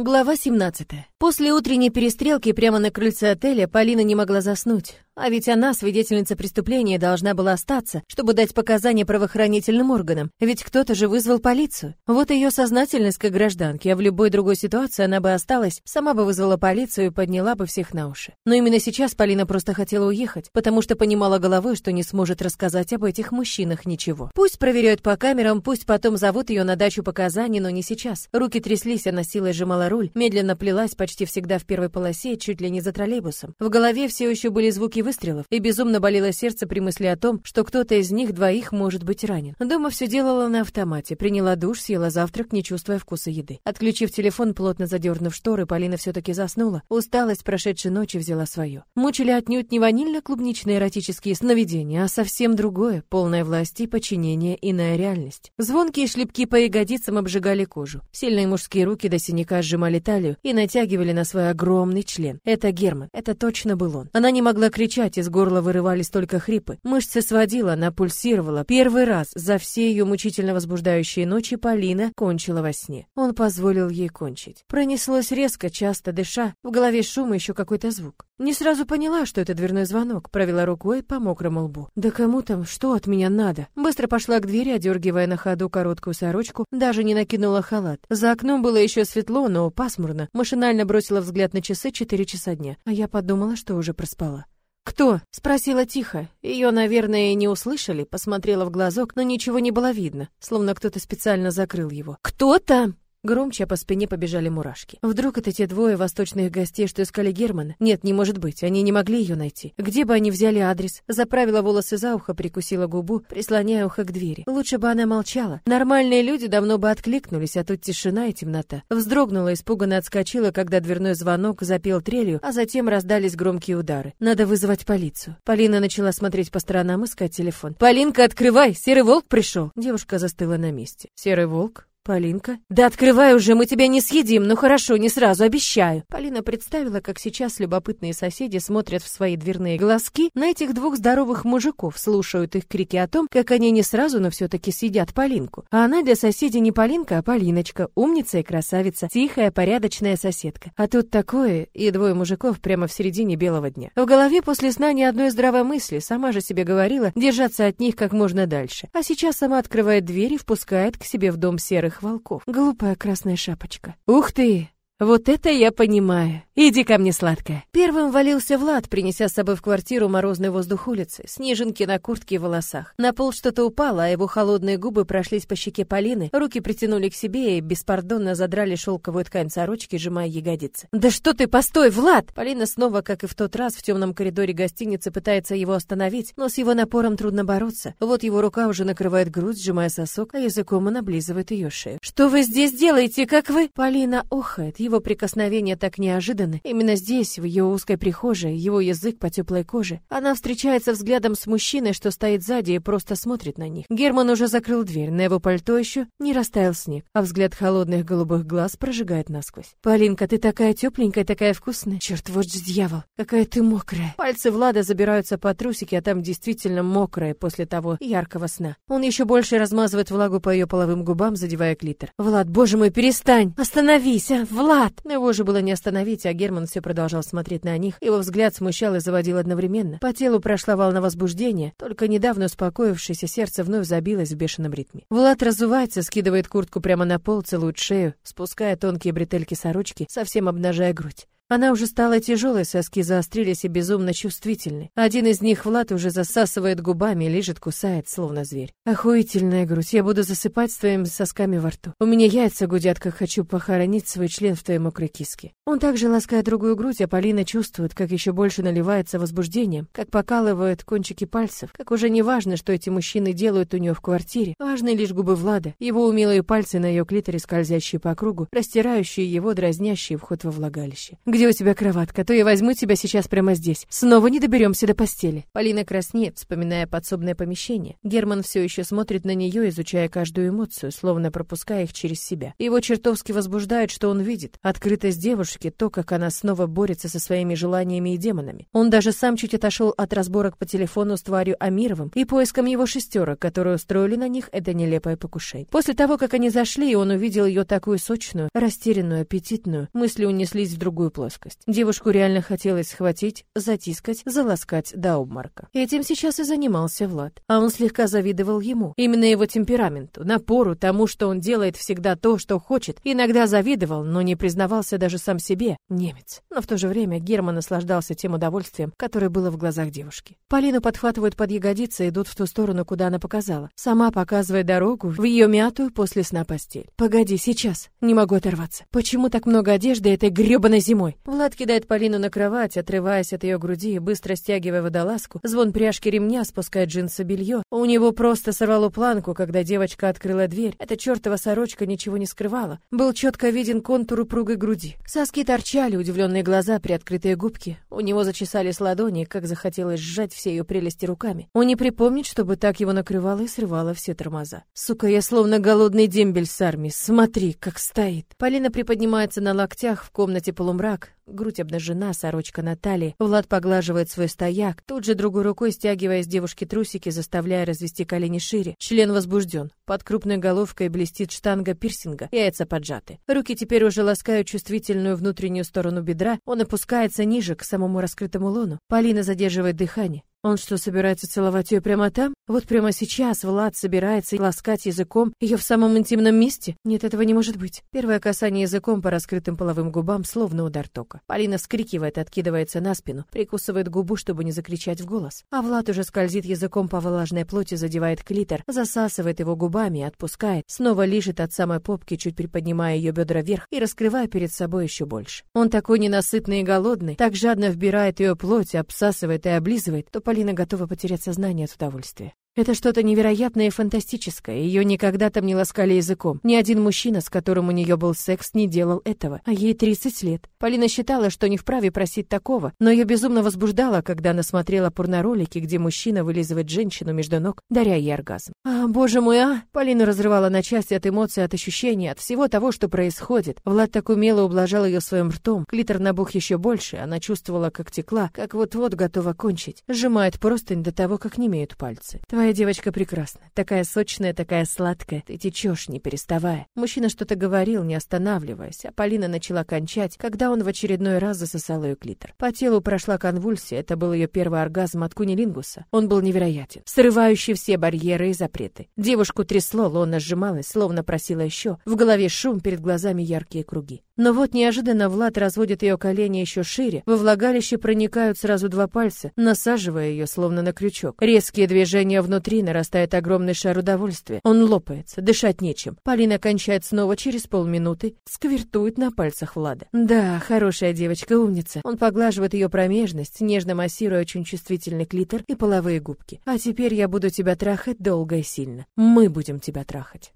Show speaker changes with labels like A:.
A: Глава 17. После утренней перестрелки прямо на крыльце отеля Полина не могла заснуть. А ведь она, свидетельница преступления, должна была остаться, чтобы дать показания правоохранительным органам. Ведь кто-то же вызвал полицию. Вот ее сознательность как гражданки, а в любой другой ситуации она бы осталась, сама бы вызвала полицию и подняла бы всех на уши. Но именно сейчас Полина просто хотела уехать, потому что понимала головой, что не сможет рассказать об этих мужчинах ничего. Пусть проверяют по камерам, пусть потом зовут ее на дачу показаний, но не сейчас. Руки тряслись, она силой сжимала руль, медленно плелась почти всегда в первой полосе, чуть ли не за троллейбусом. В голове все еще были звуки выстрелов, и безумно болело сердце при мысли о том, что кто-то из них двоих может быть ранен. Дома все делала на автомате, приняла душ, съела завтрак, не чувствуя вкуса еды. Отключив телефон, плотно задернув шторы, Полина все-таки заснула. Усталость прошедшей ночи взяла свое. Мучили отнюдь не ванильно-клубничные эротические сновидения, а совсем другое, полное власти, подчинения, иная реальность. Звонкие шлепки по ягодицам обжигали кожу. Сильные мужские руки до синяка сжимали талию и натягивали на свой огромный член. Это Герман, это точно был он. Она не могла кричать, кричать, из горла вырывались только хрипы. Мышцы сводила, она пульсировала. Первый раз за все ее мучительно возбуждающие ночи Полина кончила во сне. Он позволил ей кончить. Пронеслось резко, часто дыша, в голове шум и еще какой-то звук. Не сразу поняла, что это дверной звонок, провела рукой по мокрому лбу. Да кому там, что от меня надо? Быстро пошла к двери, одергивая на ходу короткую сорочку, даже не накинула халат. За окном было еще светло, но пасмурно. Машинально бросила взгляд на часы четыре часа дня, а я подумала, что уже проспала. «Кто?» — спросила тихо. Ее, наверное, не услышали, посмотрела в глазок, но ничего не было видно, словно кто-то специально закрыл его. «Кто там?» Громче по спине побежали мурашки. Вдруг это те двое восточных гостей, что искали Германа? Нет, не может быть, они не могли ее найти. Где бы они взяли адрес? Заправила волосы за ухо, прикусила губу, прислоняя ухо к двери. Лучше бы она молчала. Нормальные люди давно бы откликнулись, а тут тишина и темнота. Вздрогнула, испуганно отскочила, когда дверной звонок запел трелью, а затем раздались громкие удары. Надо вызывать полицию. Полина начала смотреть по сторонам, искать телефон. «Полинка, открывай! Серый волк пришел!» Девушка застыла на месте. «Серый волк? Полинка? Да открывай уже, мы тебя не съедим. Ну хорошо, не сразу, обещаю. Полина представила, как сейчас любопытные соседи смотрят в свои дверные глазки на этих двух здоровых мужиков, слушают их крики о том, как они не сразу, но все-таки съедят Полинку. А она для соседей не Полинка, а Полиночка, умница и красавица, тихая, порядочная соседка. А тут такое, и двое мужиков прямо в середине белого дня. В голове после сна ни одной здравой мысли, сама же себе говорила, держаться от них как можно дальше. А сейчас сама открывает дверь и впускает к себе в дом серых волков. Глупая красная шапочка. Ух ты! Вот это я понимаю. Иди ко мне, сладкая. Первым валился Влад, принеся с собой в квартиру морозный воздух улицы, снежинки на куртке и волосах. На пол что-то упало, а его холодные губы прошлись по щеке Полины, руки притянули к себе и беспардонно задрали шелковую ткань сорочки, сжимая ягодицы. Да что ты, постой, Влад! Полина снова, как и в тот раз, в темном коридоре гостиницы пытается его остановить, но с его напором трудно бороться. Вот его рука уже накрывает грудь, сжимая сосок, а языком он облизывает ее шею. Что вы здесь делаете, как вы? Полина охает. Его прикосновение так неожиданно. Именно здесь, в ее узкой прихожей, его язык по теплой коже. Она встречается взглядом с мужчиной, что стоит сзади и просто смотрит на них. Герман уже закрыл дверь, на его пальто еще не растаял снег, а взгляд холодных голубых глаз прожигает насквозь. «Полинка, ты такая тепленькая, такая вкусная. Черт, вот же дьявол, какая ты мокрая». Пальцы Влада забираются по трусике, а там действительно мокрая после того яркого сна. Он еще больше размазывает влагу по ее половым губам, задевая клитор. «Влад, боже мой, перестань! Остановись, а, Влад!» Влад!» Его же было не остановить, а Герман все продолжал смотреть на них. Его взгляд смущал и заводил одновременно. По телу прошла волна возбуждения, только недавно успокоившееся сердце вновь забилось в бешеном ритме. Влад разувается, скидывает куртку прямо на пол, целует шею, спуская тонкие бретельки сорочки, совсем обнажая грудь. Она уже стала тяжелой, соски заострились и безумно чувствительны. Один из них Влад уже засасывает губами, лежит, кусает, словно зверь. Охуительная грудь, я буду засыпать с твоими сосками во рту. У меня яйца гудят, как хочу похоронить свой член в твоей мокрой киске. Он также ласкает другую грудь, а Полина чувствует, как еще больше наливается возбуждением, как покалывают кончики пальцев, как уже не важно, что эти мужчины делают у нее в квартире. Важны лишь губы Влада, его умелые пальцы на ее клиторе, скользящие по кругу, растирающие его, дразнящие вход во влагалище Где у тебя кроватка? То я возьму тебя сейчас прямо здесь. Снова не доберемся до постели. Полина краснеет, вспоминая подсобное помещение. Герман все еще смотрит на нее, изучая каждую эмоцию, словно пропуская их через себя. Его чертовски возбуждает, что он видит. Открытость девушки, то, как она снова борется со своими желаниями и демонами. Он даже сам чуть отошел от разборок по телефону с тварью Амировым и поиском его шестерок, которые устроили на них это нелепое покушение. После того, как они зашли, он увидел ее такую сочную, растерянную, аппетитную, мысли унеслись в другую плоскость. Девушку реально хотелось схватить, затискать, заласкать до обморока. Этим сейчас и занимался Влад. А он слегка завидовал ему. Именно его темпераменту, напору, тому, что он делает всегда то, что хочет. Иногда завидовал, но не признавался даже сам себе. Немец. Но в то же время Герман наслаждался тем удовольствием, которое было в глазах девушки. Полину подхватывают под ягодицы и идут в ту сторону, куда она показала. Сама показывая дорогу в ее мятую после сна постель. «Погоди, сейчас. Не могу оторваться. Почему так много одежды этой грёбаной зимой?» Влад кидает Полину на кровать, отрываясь от ее груди быстро стягивая водолазку. Звон пряжки ремня спускает джинсы белье. У него просто сорвало планку, когда девочка открыла дверь. Эта чертова сорочка ничего не скрывала. Был четко виден контур упругой груди. Соски торчали, удивленные глаза, приоткрытые губки. У него зачесались ладони, как захотелось сжать все ее прелести руками. Он не припомнит, чтобы так его накрывало и срывало все тормоза. Сука, я словно голодный дембель с армии. Смотри, как стоит. Полина приподнимается на локтях, в комнате полумрак грудь обнажена, сорочка на талии. Влад поглаживает свой стояк, тут же другой рукой стягивая с девушки трусики, заставляя развести колени шире. Член возбужден. Под крупной головкой блестит штанга пирсинга, яйца поджаты. Руки теперь уже ласкают чувствительную внутреннюю сторону бедра. Он опускается ниже, к самому раскрытому лону. Полина задерживает дыхание. Он что, собирается целовать ее прямо там? Вот прямо сейчас Влад собирается ласкать языком ее в самом интимном месте? Нет, этого не может быть. Первое касание языком по раскрытым половым губам, словно удар тока. Полина вскрикивает, откидывается на спину, прикусывает губу, чтобы не закричать в голос. А Влад уже скользит языком по влажной плоти, задевает клитор, засасывает его губами, отпускает, снова лижет от самой попки, чуть приподнимая ее бедра вверх и раскрывая перед собой еще больше. Он такой ненасытный и голодный, так жадно вбирает ее плоть, обсасывает и облизывает, то Полина готова потерять сознание от удовольствия. Это что-то невероятное и фантастическое. Ее никогда там не ласкали языком. Ни один мужчина, с которым у нее был секс, не делал этого. А ей 30 лет. Полина считала, что не вправе просить такого, но ее безумно возбуждало, когда она смотрела порноролики, где мужчина вылизывает женщину между ног, даря ей оргазм. А, боже мой, а! Полину разрывала на части от эмоций, от ощущений, от всего того, что происходит. Влад так умело ублажал ее своим ртом. Клитор набух еще больше. Она чувствовала, как текла, как вот-вот готова кончить. Сжимает простынь до того, как не имеют пальцы. Твоя Твоя девочка прекрасна. Такая сочная, такая сладкая. Ты течешь, не переставая. Мужчина что-то говорил, не останавливаясь, а Полина начала кончать, когда он в очередной раз засосал ее клитор. По телу прошла конвульсия, это был ее первый оргазм от кунилингуса. Он был невероятен, срывающий все барьеры и запреты. Девушку трясло, лона сжималась, словно просила еще. В голове шум, перед глазами яркие круги. Но вот неожиданно Влад разводит ее колени еще шире, во влагалище проникают сразу два пальца, насаживая ее словно на крючок. Резкие движения внутри, нарастает огромный шар удовольствия. Он лопается, дышать нечем. Полина кончает снова через полминуты, сквертует на пальцах Влада. Да, хорошая девочка, умница. Он поглаживает ее промежность, нежно массируя очень чувствительный клитор и половые губки. А теперь я буду тебя трахать долго и сильно. Мы будем тебя трахать.